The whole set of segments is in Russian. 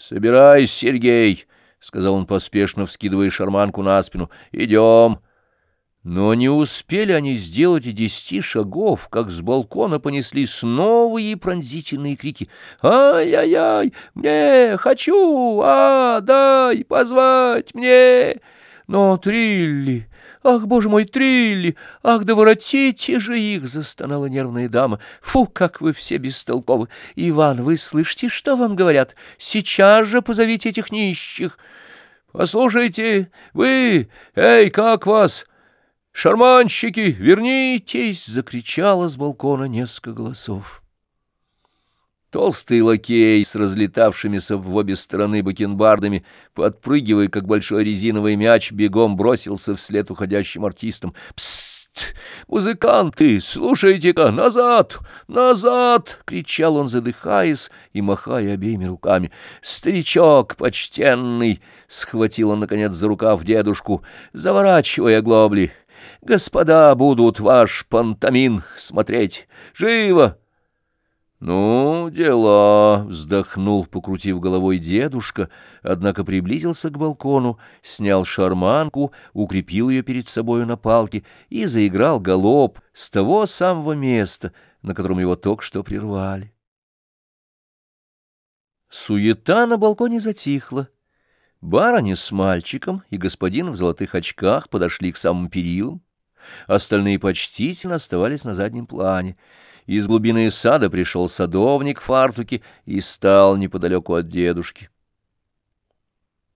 Собирайся, Сергей, — сказал он поспешно, вскидывая шарманку на спину. — Идем. Но не успели они сделать и десяти шагов, как с балкона понеслись новые пронзительные крики. «Ай-яй-яй! Мне! Хочу! А, дай! Позвать! Мне!» «Но Трилли! Ах, боже мой, Трилли! Ах, да воротите же их!» — застонала нервная дама. «Фу, как вы все бестолковы! Иван, вы слышите, что вам говорят? Сейчас же позовите этих нищих!» «Послушайте, вы! Эй, как вас?» «Шарманщики, вернитесь!» — закричало с балкона несколько голосов. Толстый лакей с разлетавшимися в обе стороны бакенбардами, подпрыгивая, как большой резиновый мяч, бегом бросился вслед уходящим артистам. «Псst! Музыканты, слушайте-ка! Назад! Назад!» — кричал он, задыхаясь и махая обеими руками. «Старичок почтенный!» — схватил он, наконец, за рукав дедушку, заворачивая глобли. Господа будут ваш пантомин смотреть. Живо! «Ну, дела!» — вздохнул, покрутив головой дедушка, однако приблизился к балкону, снял шарманку, укрепил ее перед собою на палке и заиграл галоп с того самого места, на котором его только что прервали. Суета на балконе затихла. Барыня с мальчиком и господин в золотых очках подошли к самым перилам. Остальные почтительно оставались на заднем плане. Из глубины сада пришел садовник в фартуке и стал неподалеку от дедушки.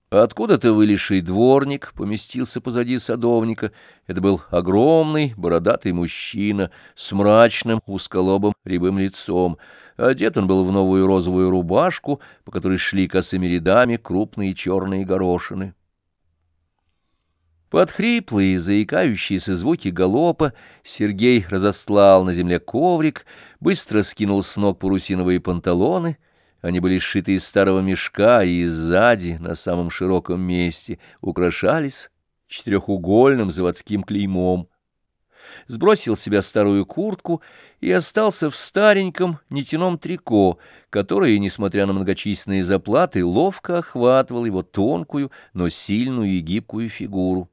Откуда-то вылезший дворник поместился позади садовника. Это был огромный бородатый мужчина с мрачным узколобым рябым лицом. Одет он был в новую розовую рубашку, по которой шли косыми рядами крупные черные горошины. Под хриплые, заикающиеся звуки галопа Сергей разослал на земле коврик, быстро скинул с ног парусиновые панталоны. Они были сшиты из старого мешка и сзади, на самом широком месте, украшались четырехугольным заводским клеймом. Сбросил с себя старую куртку и остался в стареньком нитяном трико, которое, несмотря на многочисленные заплаты, ловко охватывал его тонкую, но сильную и гибкую фигуру.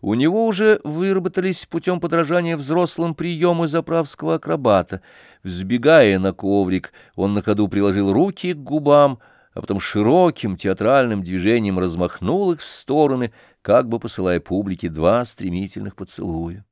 У него уже выработались путем подражания взрослым приемы заправского акробата. Взбегая на коврик, он на ходу приложил руки к губам, а потом широким театральным движением размахнул их в стороны, как бы посылая публике два стремительных поцелуя.